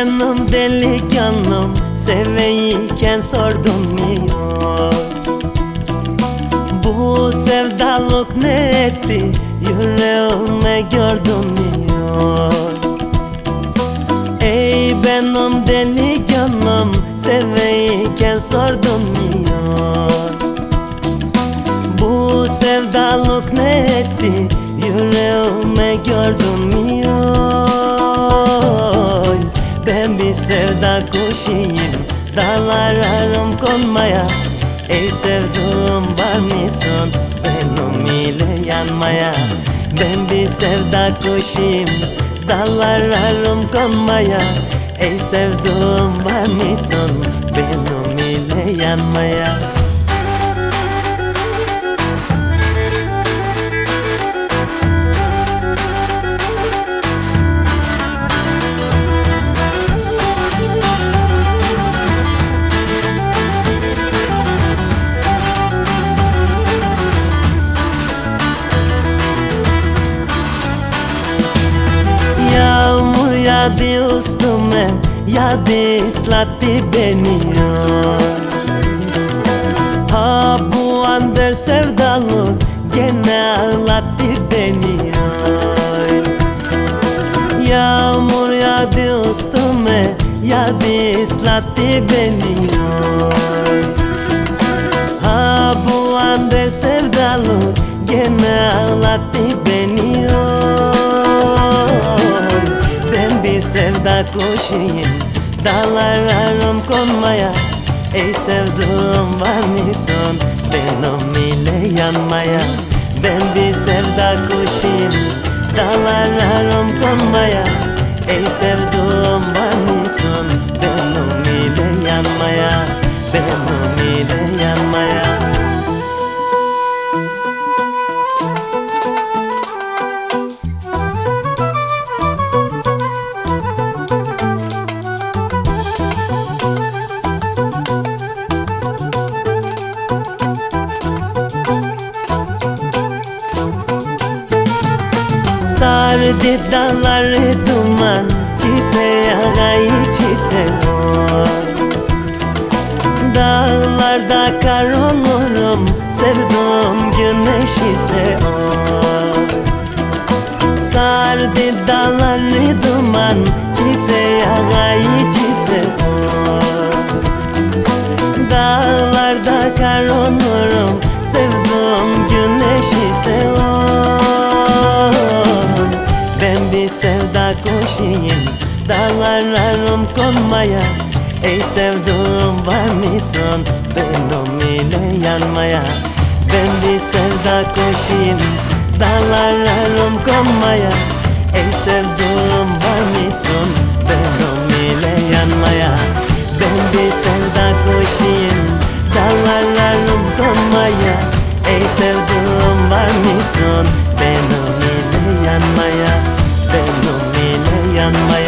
benim delikanlım Seveyken sordum niye? Bu sevdalık ne etti Yüreğime gördüm niye? Ey benim delikanlım Seveyken sordum niye? Bu sevdalık ne etti Yüreğime Ben bir sevda kuşuyum Dağlararım konmaya. Ey sevduğum var mısın Benim ile yanmaya. Ben bir sevda kuşuyum Dallararım konmaya. Ey sevduğum var mısın Benim ile yanmaya Yağdı üstüme Yağdı ıslattı beni Ha bu andır sevdalık Gene ağlattı beni Yağmur yağdı üstüme Yağdı ıslattı beni Ha bu andır sevdalık Gene sevda kuşuyum Dağlararım konmaya Ey sevduğum var mısın Benim ile yanmaya Ben bir sevda kuşuyum. Dağlararım konmaya Ey sevduğum var mısın Sardı dağları duman Çise yağayı çise Dağlarda kar olurum Sevduğum güneş ise. O Sardı dağları duman Çise koşayım Dağlararım konmaya Ey sevduğum var mısın? Benim ile yanmaya Ben bir sevda koşayım. Dağlararım konmaya Ey sevduğum var mısın? Benim ile yanmaya Ben bir sevda koşayım. Dağlararım konmaya Ey sevduğum var mısın? Benim ile yanmaya on